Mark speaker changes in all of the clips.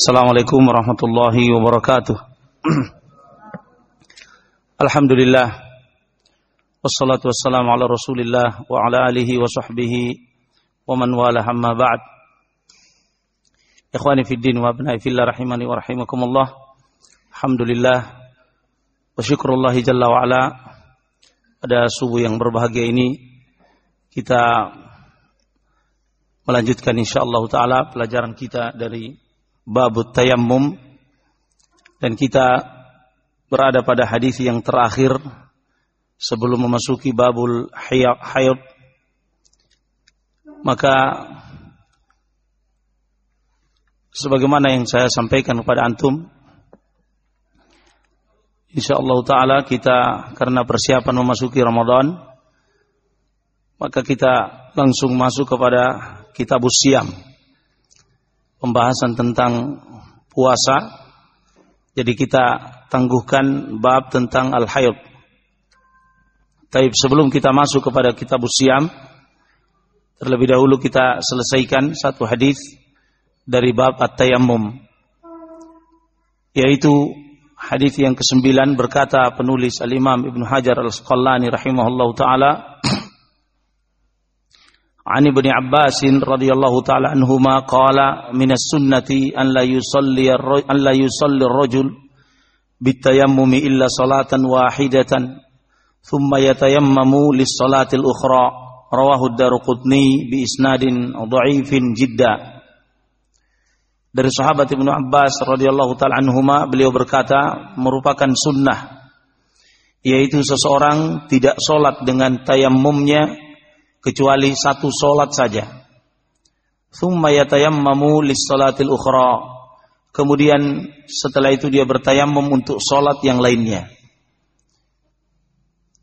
Speaker 1: Assalamualaikum warahmatullahi wabarakatuh. Alhamdulillah. Wassalatu wassalamu ala Rasulillah wa ala alihi wa sahbihi wa man wala hamma ba'd. Ikhwani fid din wa abnai fillah rahimani wa rahimakumullah. Alhamdulillah wa syukrullah jalla wa ala pada subuh yang berbahagia ini kita melanjutkan insyaallah taala pelajaran kita dari babut tayammum. Dan kita berada pada hadis yang terakhir sebelum memasuki babul hayat maka sebagaimana yang saya sampaikan kepada antum insyaallah taala kita karena persiapan memasuki Ramadan maka kita langsung masuk kepada kitab siam pembahasan tentang puasa. Jadi kita tangguhkan bab tentang al-hayd. Tapi sebelum kita masuk kepada kitab siam, terlebih dahulu kita selesaikan satu hadis dari bab at-tayammum. Yaitu hadis yang kesembilan berkata penulis al-Imam Ibnu Hajar al-Asqalani rahimahullahu taala عن ابن عباس رضي الله تعالى عنهما قال من السنة أن لا يصلي أن لا يصلي الرجل بالتيمم إلا صلاة واحدة ثم يتيمم للصلاة الأخرى رواه الدارقطني بإسناد ضعيف جدا dari sahabat Ibnu Abbas radhiyallahu taala anhuma beliau berkata merupakan sunnah yaitu seseorang tidak sholat dengan tayammumnya kecuali satu solat saja. Thumma yatayammamu lis-salatil ukhra. Kemudian setelah itu dia bertayammum untuk solat yang lainnya.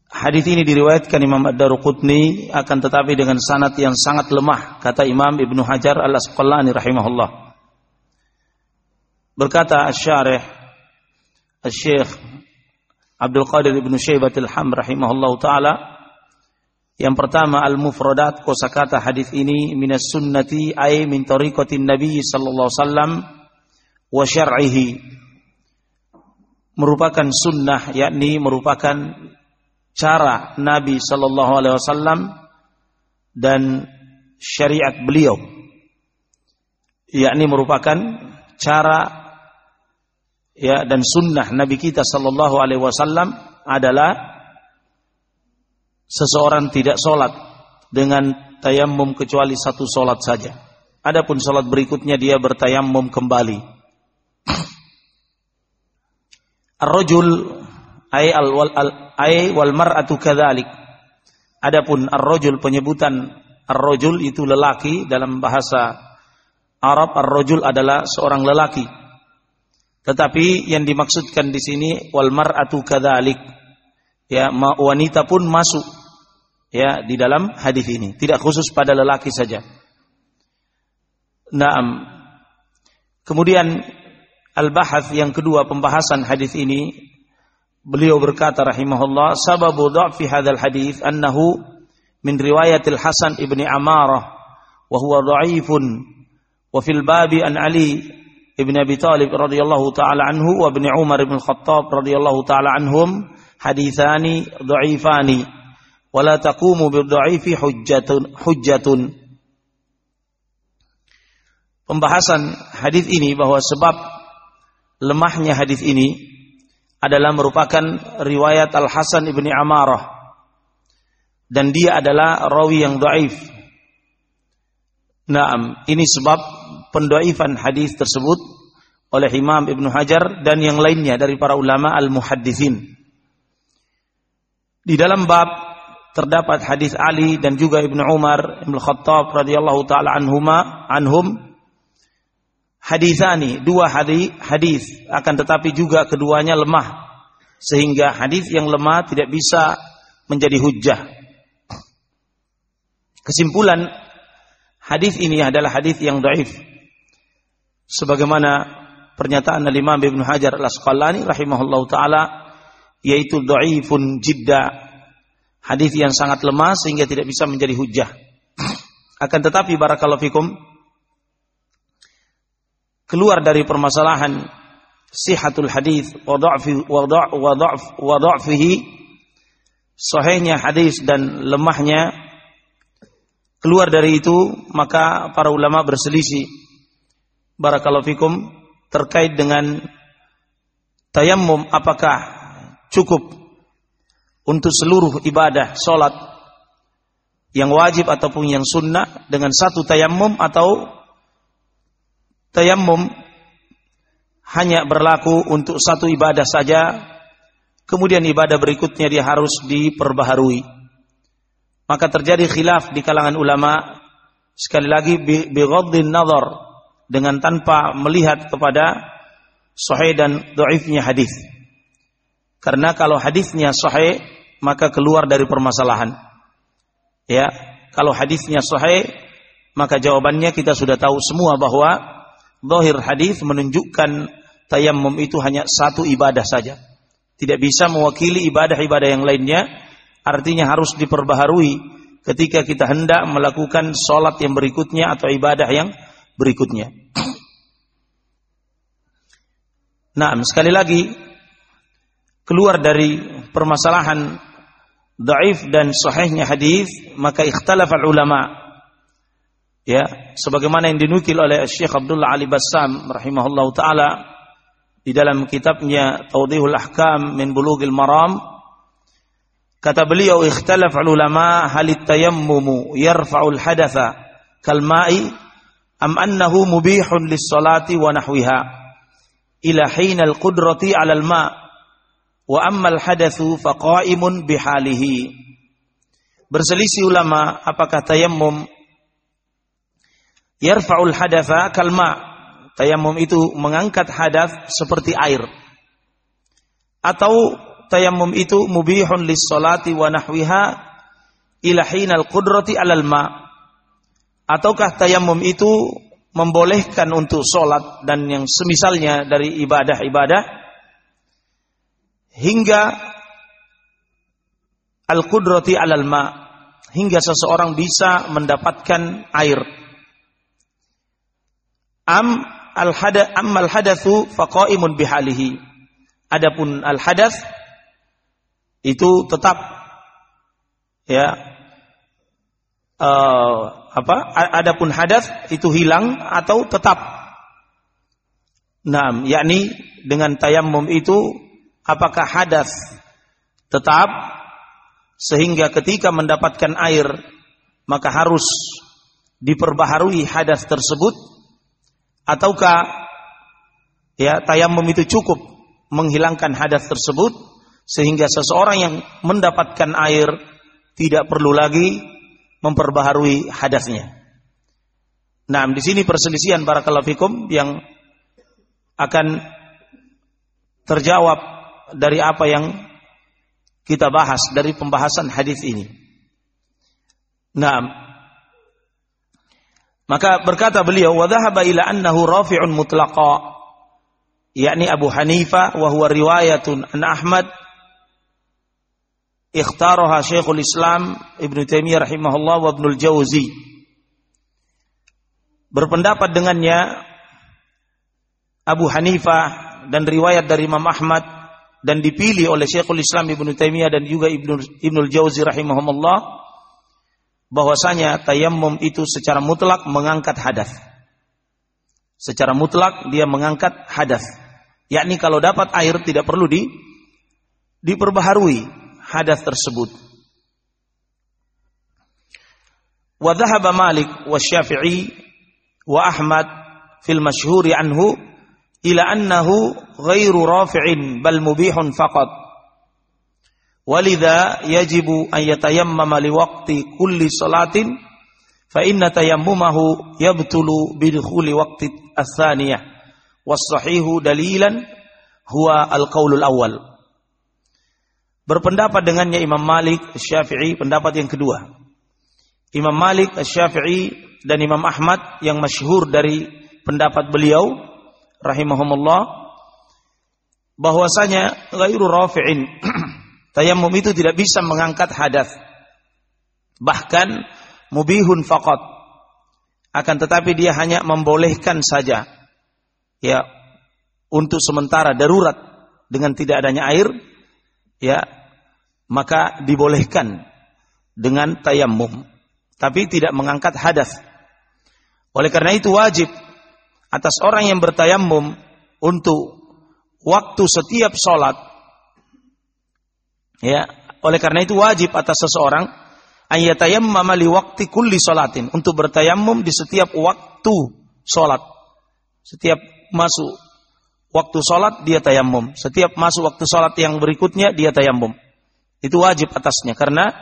Speaker 1: Hadis ini diriwayatkan Imam Ad-Daruqutni akan tetapi dengan sanad yang sangat lemah kata Imam Ibnu Hajar Al-Asqalani rahimahullah. Berkata Asy-Syarih Asy-Syaikh Abdul Qadir Ibnu Syaibah Al-Ham rahimahullah taala yang pertama al-mufradat kosakata hadis ini minas sunnati ay min tariqatin nabi sallallahu alaihi wasallam wa syar'ihi. Merupakan sunnah yakni merupakan cara Nabi sallallahu alaihi wasallam dan syariat beliau. Yakni merupakan cara ya dan sunnah Nabi kita sallallahu alaihi wasallam adalah seseorang tidak sholat dengan tayamum kecuali satu sholat saja. Adapun sholat berikutnya dia bertayamum kembali. Ar-rajul ay al wal al ay wal mar'atu kadzalik. Adapun ar-rajul penyebutan ar-rajul itu lelaki dalam bahasa Arab ar-rajul adalah seorang lelaki. Tetapi yang dimaksudkan di sini wal mar'atu kadzalik. Ya, wanita pun masuk ya di dalam hadis ini, tidak khusus pada lelaki saja. Naam. Kemudian al-bahath yang kedua pembahasan hadis ini beliau berkata rahimahullah sababu dha'fi hadzal hadis annahu min riwayatil Hasan ibni Amarah wa huwa dha'ifun wa fil babi an Ali ibn Abi Talib radhiyallahu taala anhu wa ibn Umar ibn Khattab radhiyallahu taala anhum hadithani dha'ifani wala taqumu bidha'ifi hujjatun hujjatun pembahasan hadis ini bahwa sebab lemahnya hadis ini adalah merupakan riwayat Al Hasan ibni Amarah dan dia adalah rawi yang dhaif. Naam, ini sebab pendoifan hadis tersebut oleh Imam Ibnu Hajar dan yang lainnya dari para ulama al-muhadditsin. Di dalam bab terdapat hadis Ali dan juga Ibnu Umar Ibnu Khattab radhiyallahu taala anhuma anhum. Hadisani dua hadis hadis akan tetapi juga keduanya lemah. Sehingga hadis yang lemah tidak bisa menjadi hujjah. Kesimpulan hadis ini adalah hadis yang dhaif. Sebagaimana pernyataan Imam Ibnu Hajar Al-Asqalani rahimahullahu taala yaitu dhaifun jidda hadis yang sangat lemah sehingga tidak bisa menjadi hujah. Akan tetapi barakallahu fikum keluar dari permasalahan sihatul hadis wa dha'fi wa dha'f wa dha'fihi sahihnya hadis dan lemahnya keluar dari itu maka para ulama berselisih barakallahu fikum terkait dengan tayammum apakah cukup untuk seluruh ibadah salat yang wajib ataupun yang sunnah dengan satu tayammum atau tayammum hanya berlaku untuk satu ibadah saja. Kemudian ibadah berikutnya dia harus diperbaharui. Maka terjadi khilaf di kalangan ulama. Sekali lagi bi ghaddin nazar dengan tanpa melihat kepada sahih dan dhaifnya hadis karena kalau hadisnya sahih maka keluar dari permasalahan Ya, kalau hadisnya sahih, maka jawabannya kita sudah tahu semua bahwa zahir hadis menunjukkan tayammum itu hanya satu ibadah saja. Tidak bisa mewakili ibadah-ibadah yang lainnya, artinya harus diperbaharui ketika kita hendak melakukan sholat yang berikutnya atau ibadah yang berikutnya. Nah, sekali lagi keluar dari permasalahan dhaif dan sahihnya hadis maka ikhtalaf ulama ya sebagaimana yang dinukil oleh Syekh Abdullah Ali Bassam rahimahullahu taala di dalam kitabnya Tawdihul Ahkam min Bulughil Maram kata beliau ikhtalaf ulama hal tayammumu yarfa'ul hadatha kal ma'i am annahu mubihun lis salati wa nahwiha ila hina al qudrati 'ala al ma' Wa ammal hadatsu faqaimun bihalihi. Berselisih ulama apakah tayammum yarfa'ul hadatsa kalma. Tayammum itu mengangkat hadas seperti air. Atau tayammum itu mubihun lis salati wa nahwiha ila hinal qudrati alal ma. Ataukah tayammum itu membolehkan untuk sholat dan yang semisalnya dari ibadah-ibadah hingga al-qudrati alal ma. Hingga seseorang bisa mendapatkan air. Am al hada am al hadatsu faqaimun bihalihi. Adapun al hadats itu tetap ya uh, apa adapun hadas itu hilang atau tetap. Nah yakni dengan tayamum itu apakah hadas tetap sehingga ketika mendapatkan air maka harus diperbaharui hadas tersebut ataukah ya tayamum itu cukup menghilangkan hadas tersebut sehingga seseorang yang mendapatkan air tidak perlu lagi memperbaharui hadasnya. Nah, di sini perselisihan barakallahu fikum yang akan terjawab dari apa yang kita bahas dari pembahasan hadis ini. Nah, maka berkata beliau, "Wa dhahaba ila annahu rafi'un mutlaqa." yakni Abu Hanifah wa huwa riwayatun an Ahmad ikhtaraha Syekhul Islam Ibnu Taimiyah rahimahullah wa Ibnu Jauzi. Berpendapat dengannya Abu Hanifah dan riwayat dari Imam Ahmad dan dipilih oleh Syekhul Islam Ibnu Taimiyah dan juga Ibnu Ibnu Jauzi rahimahumullah bahwasanya tayammum itu secara mutlak mengangkat hadas. Secara mutlak dia mengangkat hadas. Yakni kalau dapat air tidak perlu di diperbaharui hadas tersebut. Wa Malik wa Syafi'i wa Ahmad fil masyhuri anhu ila annahu ghairu rafi'in bal mubihun faqat. Walidha yajibu an yatayammama liwaqti kulli salatin fa inna tayammumahu yabtulu bidukhuli waqti ats-tsaniyah was sahihu dalilan huwa al-qaulul awal berpendapat dengannya Imam Malik Syafi'i pendapat yang kedua. Imam Malik Syafi'i dan Imam Ahmad yang masyhur dari pendapat beliau rahimahumullah bahwasanya ghairu rafi'in tayamum itu tidak bisa mengangkat hadas. Bahkan mubihun faqat. Akan tetapi dia hanya membolehkan saja. Ya untuk sementara darurat dengan tidak adanya air ya maka dibolehkan dengan tayamum tapi tidak mengangkat hadas. Oleh karena itu wajib atas orang yang bertayamum untuk waktu setiap sholat ya oleh karena itu wajib atas seseorang ayatayammama li waktu kulli sholatin untuk bertayamum di setiap waktu sholat setiap masuk waktu sholat dia tayamum. Setiap masuk waktu sholat yang berikutnya dia tayamum. Itu wajib atasnya karena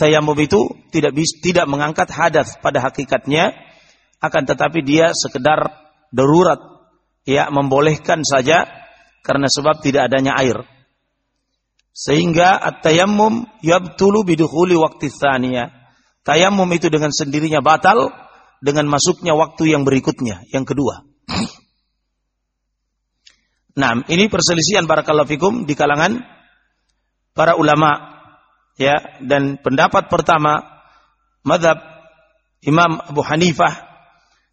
Speaker 1: tayamum itu tidak tidak mengangkat hadas pada hakikatnya akan tetapi dia sekedar darurat ya membolehkan saja karena sebab tidak adanya air. Sehingga at-tayammum yabtulu bidukhuli waktu tsaniyah. Tayamum itu dengan sendirinya batal dengan masuknya waktu yang berikutnya, yang kedua. Nah, ini perselisihan barakallahu fikum di kalangan para ulama ya dan pendapat pertama madhab Imam Abu Hanifah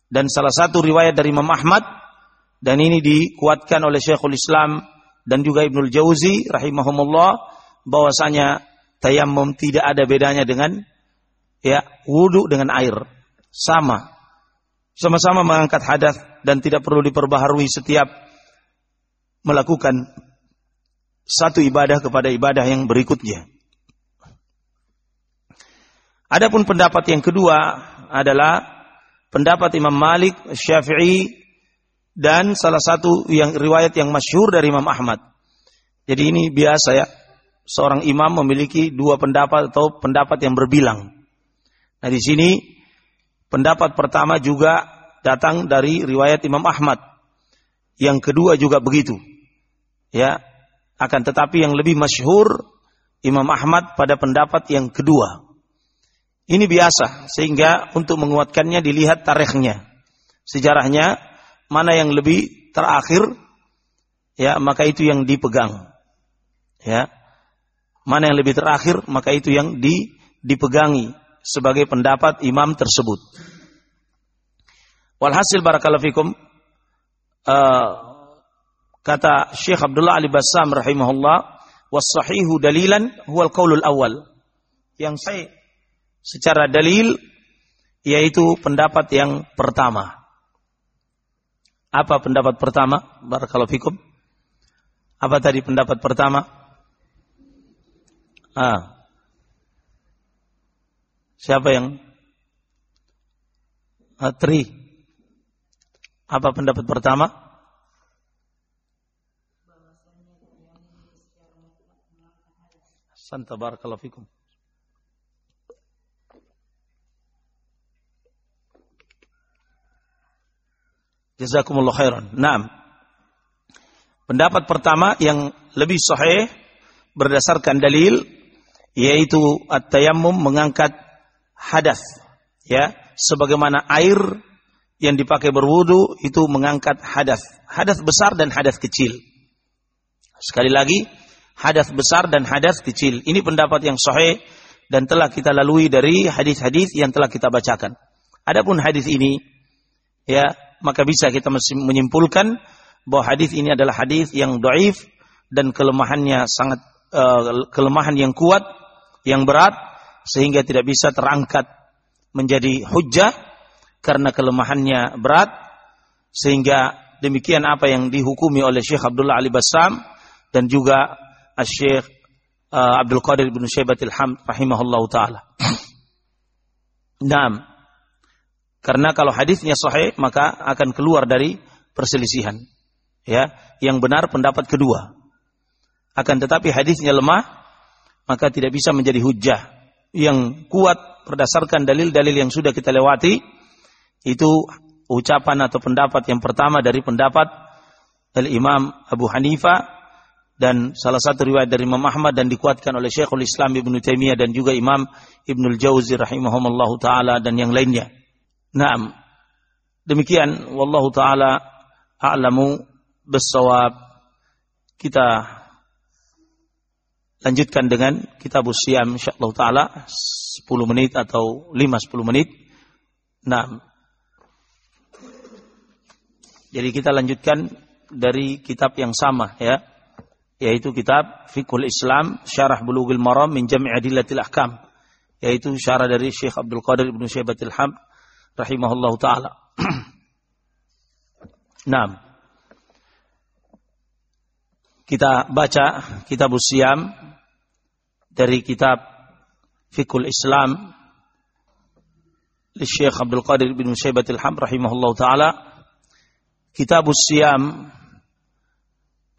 Speaker 1: dan salah satu riwayat dari Imam Ahmad dan ini dikuatkan oleh Syekhul Islam dan juga Ibnul Jauzi rahimahumullah bahwasanya tayamum tidak ada bedanya dengan ya wudu dengan air sama sama-sama mengangkat hadas dan tidak perlu diperbaharui setiap melakukan satu ibadah kepada ibadah yang berikutnya. Adapun pendapat yang kedua adalah pendapat Imam Malik, Syafi'i dan salah satu yang riwayat yang masyhur dari Imam Ahmad. Jadi ini biasa ya, seorang imam memiliki dua pendapat atau pendapat yang berbilang. Nah di sini pendapat pertama juga datang dari riwayat Imam Ahmad. Yang kedua juga begitu ya akan tetapi yang lebih masyhur Imam Ahmad pada pendapat yang kedua. Ini biasa sehingga untuk menguatkannya dilihat tarikhnya. Sejarahnya mana yang lebih terakhir ya maka itu yang dipegang. Ya. Mana yang lebih terakhir maka itu yang di, dipegangi sebagai pendapat imam tersebut. Walhasil barakallahu fikum uh, Kata Syekh Abdullah Ali Bassam rahimahullah, "Was-sahihu dalilan huwal qaulul awal." Yang saya secara dalil yaitu pendapat yang pertama. Apa pendapat pertama? Barakallahu fikum. Apa tadi pendapat pertama? Ah. Siapa yang? Apa pendapat pertama? Santa barakallahu fikum. Jazakumullah khairan. Naam. Pendapat pertama yang lebih sahih berdasarkan dalil yaitu at-tayammum mengangkat hadas ya sebagaimana air yang dipakai berwudu itu mengangkat hadas hadas besar dan hadas kecil sekali lagi hadas besar dan hadas kecil. Ini pendapat yang sahih dan telah kita lalui dari hadis-hadis yang telah kita bacakan. Adapun hadis ini ya, maka bisa kita menyimpulkan bahwa hadis ini adalah hadis yang doif dan kelemahannya sangat uh, kelemahan yang kuat, yang berat sehingga tidak bisa terangkat menjadi hujah karena kelemahannya berat sehingga demikian apa yang dihukumi oleh Syekh Abdullah Ali Bassam dan juga Syekh uh, Abdul Qadir bin Syaibatil Hamd rahimahullah taala. Naam. Karena kalau hadisnya sahih maka akan keluar dari perselisihan. Ya, yang benar pendapat kedua. Akan tetapi hadisnya lemah maka tidak bisa menjadi hujah. Yang kuat berdasarkan dalil-dalil yang sudah kita lewati itu ucapan atau pendapat yang pertama dari pendapat Al-Imam Abu Hanifah dan salah satu riwayat dari Imam Ahmad dan dikuatkan oleh Syekhul Islam Ibnu Taimiyah dan juga Imam Ibnu Jauzi rahimahumullah taala dan yang lainnya. Naam. Demikian wallahu taala a'lamu bissawab. Kita lanjutkan dengan kitab Siam insyaallah taala 10 menit atau 5 10 menit. Naam. Jadi kita lanjutkan dari kitab yang sama ya, yaitu kitab Fiqhul Islam Syarah Bulughul Maram min Jami' Adillatil yaitu syarah dari Syekh Abdul Qadir Ibnu Syaibatil Ham rahimahullahu taala. Naam. Kita baca kitab Usiam dari kitab Fikul Islam Syekh Abdul Qadir bin Syaibatil Ham rahimahullah taala Kitab Siyam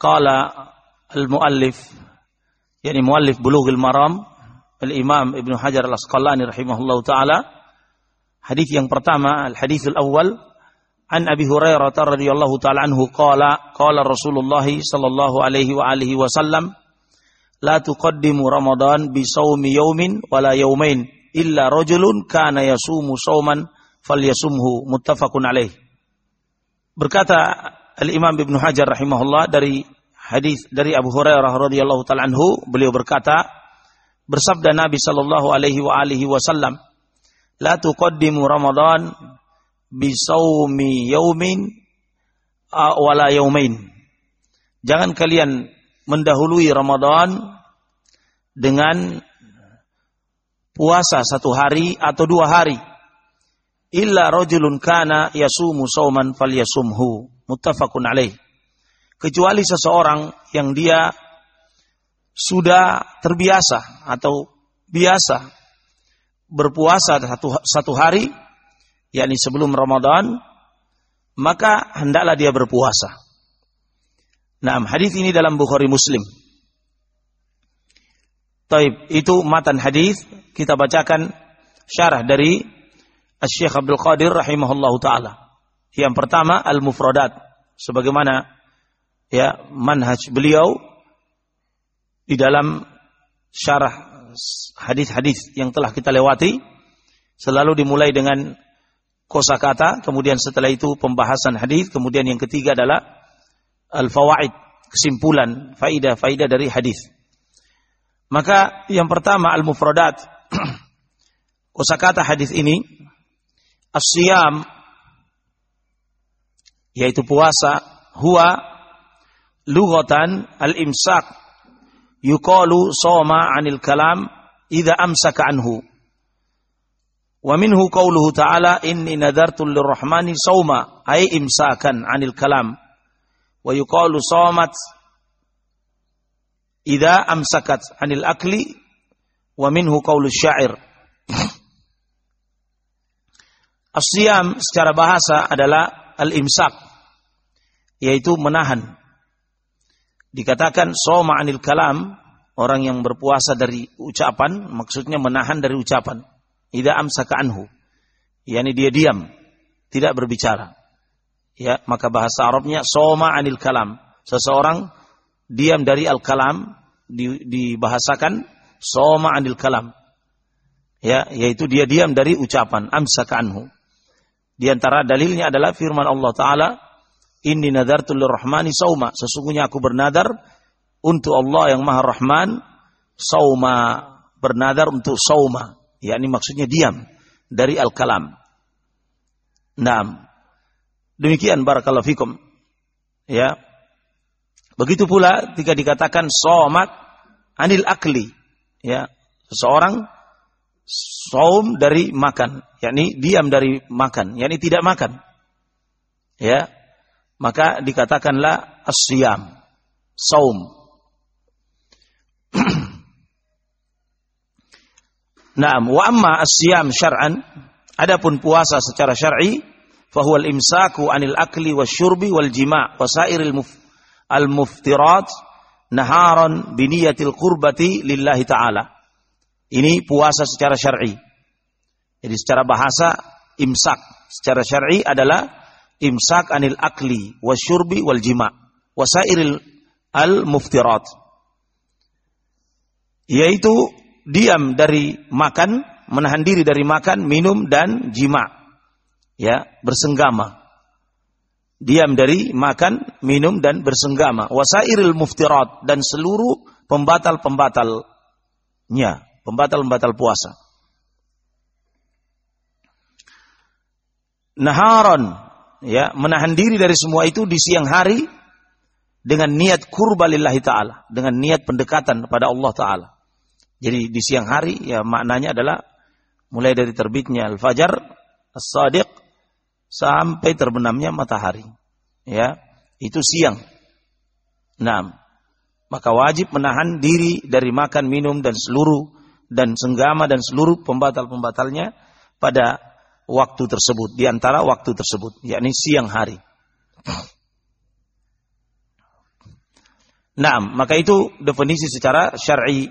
Speaker 1: qala al-muallif yani muallif Bulughul Maram al-Imam Ibnu Hajar Al-Asqalani rahimahullah taala hadis yang pertama al-hadis al-awwal an Abi Hurairah radhiyallahu taala anhu qala qala Rasulullah sallallahu alaihi wa alihi wasallam la tuqaddimu Ramadan bi saumi yaumin wala yaumain illa rajulun kana yasumu sauman falyasumhu muttafaqun alaih. Berkata Al-Imam Ibnu Hajar rahimahullah dari hadis dari Abu Hurairah radhiyallahu taala anhu beliau berkata bersabda Nabi sallallahu alaihi wa alihi wasallam la tuqaddimu Ramadan bi saumi yaumin wala yaumain. Jangan kalian mendahului Ramadan dengan puasa satu hari atau dua hari. Illa rojulun kana yasumu sauman falyasumhu. Muttafaqun alaih. Kecuali seseorang yang dia sudah terbiasa atau biasa berpuasa satu, satu hari, yakni sebelum Ramadan, maka hendaklah dia berpuasa. Nah, hadis ini dalam Bukhari Muslim. Taib, itu matan hadis kita bacakan syarah dari Syekh Abdul Qadir rahimahullahu taala. Yang pertama al-mufradat sebagaimana ya manhaj beliau di dalam syarah hadis-hadis yang telah kita lewati selalu dimulai dengan kosakata, kemudian setelah itu pembahasan hadis, kemudian yang ketiga adalah al-fawaid, kesimpulan, faidah-faidah dari hadis. Maka yang pertama al-mufradat. Kosakata hadis ini as-siyam yaitu puasa huwa lughatan al-imsak yuqalu soma 'anil kalam idza amsaka anhu. Wa minhu qawluhu ta'ala inni nadartu lirrahmani sawma ay imsakan 'anil kalam. Wa yuqalu shamat idza amsakat anil akli wa minhu qaulu syair. Asyam secara bahasa adalah al-imsak yaitu menahan dikatakan soma anil kalam orang yang berpuasa dari ucapan maksudnya menahan dari ucapan. Idza amsaka anhu. Yakni dia diam tidak berbicara. Ya maka bahasa Arabnya soma anil kalam. Seseorang diam dari al kalam di, dibahasakan soma anil kalam. Ya yaitu dia diam dari ucapan amsaka anhu. Di antara dalilnya adalah firman Allah taala inni nadartu lirrahmani sauma sesungguhnya aku bernadar untuk Allah yang Maha Rahman sauma bernadar untuk sauma yakni maksudnya diam dari al kalam Naam Demikian barakallahu fikum. Ya. Begitu pula jika dikatakan somat anil akli. Ya. Seseorang saum dari makan, yakni diam dari makan, yakni tidak makan. Ya. Maka dikatakanlah asyam, saum. Naam, wa amma asyam syar'an, adapun puasa secara syar'i fahuwa al-imsaku anil akli wasyurbi wal jima' wasairil muf al-muftirat naharan biniyatil qurbati lillahi ta'ala. Ini puasa secara syar'i. Jadi secara bahasa imsak secara syar'i adalah imsak anil akli wasyurbi wal jima' wasairil al-muftirat. Yaitu diam dari makan, menahan diri dari makan, minum dan jima' ya bersenggama. Diam dari makan, minum dan bersenggama. Wasairil muftirat dan seluruh pembatal-pembatalnya, pembatal-pembatal puasa. Naharon ya menahan diri dari semua itu di siang hari dengan niat kurba taala, dengan niat pendekatan kepada Allah taala. Jadi di siang hari ya maknanya adalah mulai dari terbitnya al-fajar as-sadiq sampai terbenamnya matahari. Ya, itu siang. Nah, maka wajib menahan diri dari makan, minum dan seluruh dan senggama dan seluruh pembatal-pembatalnya pada waktu tersebut, di antara waktu tersebut, yakni siang hari. Nah, maka itu definisi secara syar'i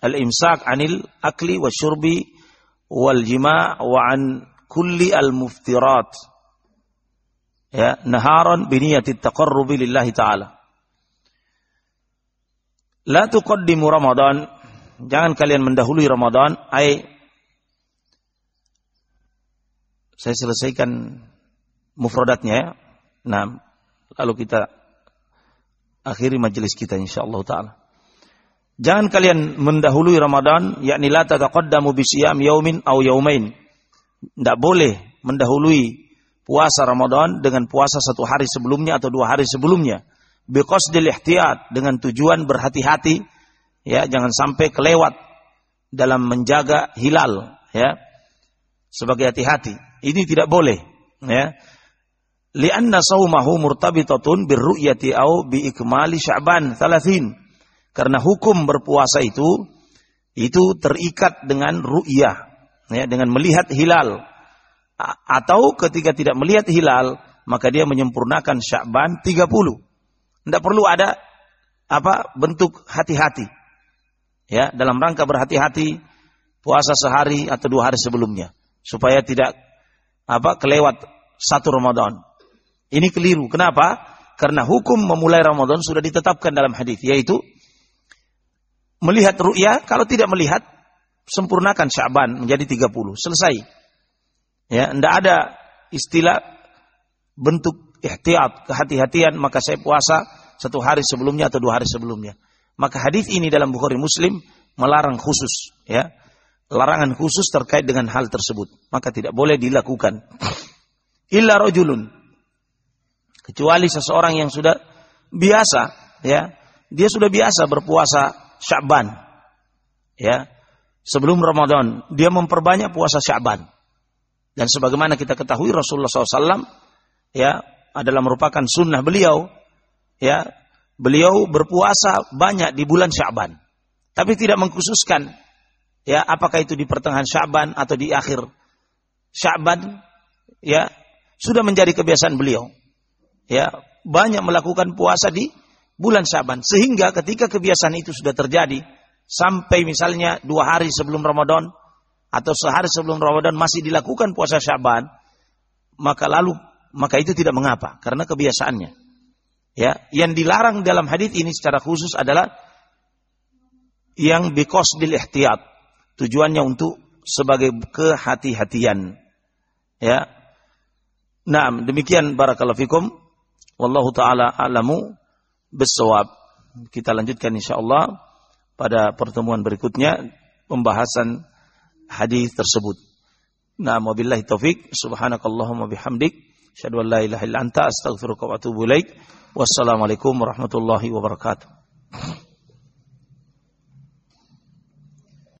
Speaker 1: al-imsak anil akli wa syurbi wal jima' wa an kulli al-muftirat. Ya, naharan biniyati taqarrubi lillahi ta'ala. La tuqaddimu Ramadan. Jangan kalian mendahului Ramadan. Ay, saya selesaikan mufradatnya ya. Nah, lalu kita akhiri majelis kita insyaallah taala. Jangan kalian mendahului Ramadan, yakni la tataqaddamu bi siyam yaumin aw yaumain. Tidak boleh mendahului puasa Ramadan dengan puasa satu hari sebelumnya atau dua hari sebelumnya biqasdil ihtiyat dengan tujuan berhati-hati ya jangan sampai kelewat dalam menjaga hilal ya sebagai hati-hati ini tidak boleh ya. Lianna saumahu murtabitatun birru'yati au bi ikmali sya'ban 30 karena hukum berpuasa itu itu terikat dengan ru'yah ya dengan melihat hilal. Atau ketika tidak melihat hilal maka dia menyempurnakan Sya'ban 30 tidak perlu ada apa bentuk hati-hati. Ya, dalam rangka berhati-hati puasa sehari atau dua hari sebelumnya supaya tidak apa kelewat satu Ramadan. Ini keliru. Kenapa? Karena hukum memulai Ramadan sudah ditetapkan dalam hadis yaitu melihat ru'ya, kalau tidak melihat sempurnakan Syaban menjadi 30, selesai. Ya, tidak ada istilah bentuk ihtiyat, kehati-hatian, maka saya puasa satu hari sebelumnya atau dua hari sebelumnya. Maka hadis ini dalam Bukhari Muslim melarang khusus, ya. Larangan khusus terkait dengan hal tersebut. Maka tidak boleh dilakukan. Illa rojulun. Kecuali seseorang yang sudah biasa, ya. Dia sudah biasa berpuasa Sya'ban. Ya. Sebelum Ramadan, dia memperbanyak puasa Sya'ban. Dan sebagaimana kita ketahui Rasulullah SAW, ya, adalah merupakan sunnah beliau. Ya, beliau berpuasa banyak di bulan Syaban, tapi tidak mengkhususkan ya apakah itu di pertengahan Syaban atau di akhir Syaban. Ya, sudah menjadi kebiasaan beliau. Ya, banyak melakukan puasa di bulan Syaban sehingga ketika kebiasaan itu sudah terjadi sampai misalnya dua hari sebelum Ramadan atau sehari sebelum Ramadan masih dilakukan puasa Syaban, maka lalu maka itu tidak mengapa karena kebiasaannya. Ya, yang dilarang dalam hadis ini secara khusus adalah yang biqasdil ihtiyat. Tujuannya untuk sebagai kehati-hatian. Ya. Nah, demikian barakallahu fikum. Wallahu taala alamu bisawab. Kita lanjutkan insyaallah pada pertemuan berikutnya pembahasan hadis tersebut. Nah, wabillahi taufik. Subhanakallahumma bihamdik. Asyhadu an la ilaha anta astaghfiruka wa atubu ilaik. Wassalamualaikum warahmatullahi wabarakatuh.